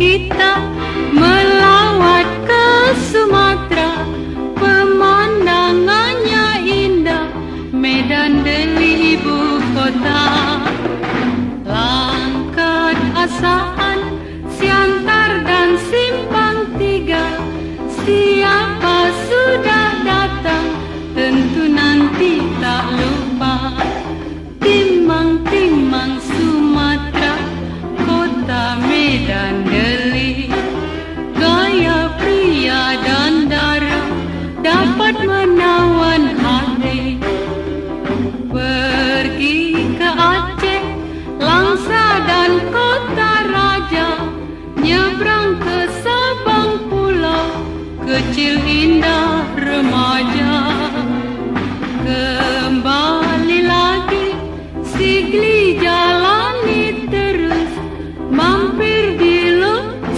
kita Kecil indah remaja. Kembali lagi Sigli jalani terus. Mampir di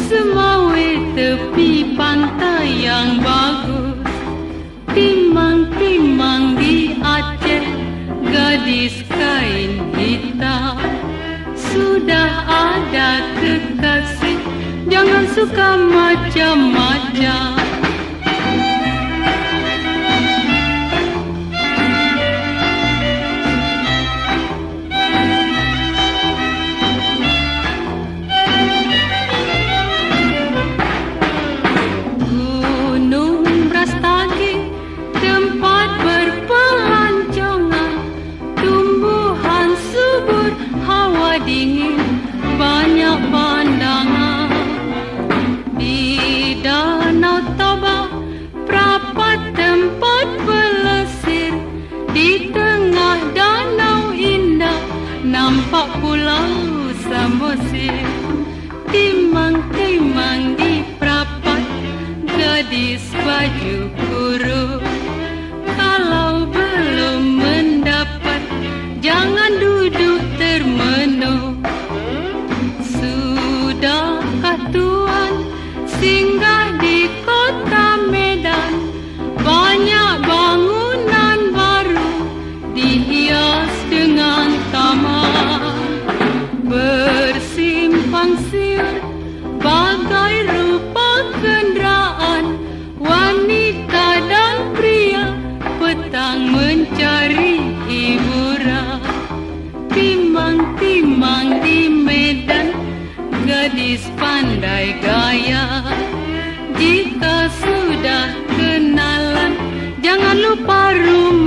Semawe Tepi pantai yang bagus. Timang-timang di Aceh Gadis kain hitam. Sudah ada kekasih Jangan suka macam-macam dingin, banyak pandangan. Di Danau Toba, perapat tempat pelesir Di tengah danau indah, nampak pulau Samosir Timang-timang di singgah di kota Medan. Banyak bangunan baru Dihias dengan taman Bersimpang siur Bagai rupa kenderaan Wanita dan pria Petang mencari hiburan. Timang-timang di Medan Gadis pandai gaya. Jika sudah kenalan Jangan lupa rumah